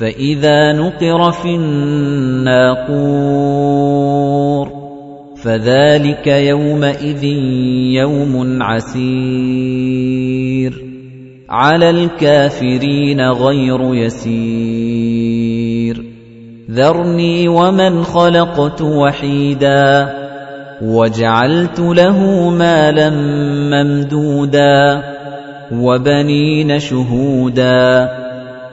فإذا نقر في الناقور فذلك يومئذ يوم عسير على الكافرين غير يسير ذرني ومن خلقت وحيدا وجعلت له مالا ممدودا وبنين شهودا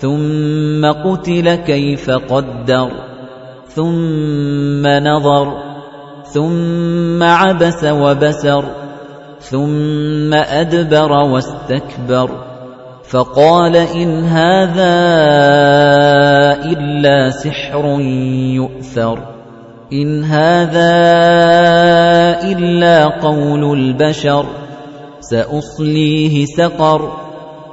ثُمَّ قُتِلَ كَيْفَ قَدَّرَ ثُمَّ نَظَرَ ثُمَّ عَبَسَ وَبَسَرَ ثُمَّ أَدْبَرَ وَاسْتَكْبَرَ. فَقَالَ إِنْ هَذَا إِلَّا سِحْرٌ يُؤْثَرُ إِنْ هَذَا إِلَّا قَوْلُ الْبَشَرِ سَأُصْلِيهِ سَقَرَ.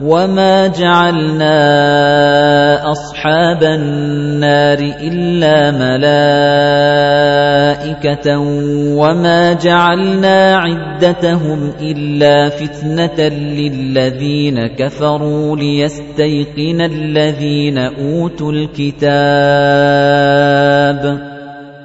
وَمَا جَعَلْنَا أَصْحَابَ النَّارِ إِلَّا مَلَائِكَةً وَمَا جَعَلْنَا عِدَّتَهُمْ إِلَّا فِتْنَةً لِلَّذِينَ كَفَرُوا لِيَسْتَيْقِنَ الَّذِينَ أُوتُوا الْكِتَابَ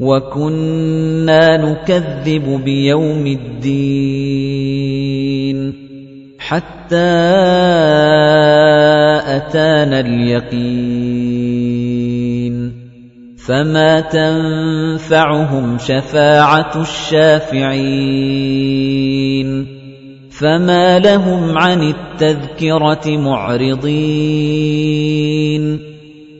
وَكُنَّا نُكَذِّبُ بِيَوْمِ الدِّينِ حَتَّى أَتَانَا الْيَقِينُ فَمَا تَنفَعُهُمْ شَفَاعَةُ الشَّافِعِينَ فَمَا لَهُمْ عَنِ التَّذْكِرَةِ مُعْرِضِينَ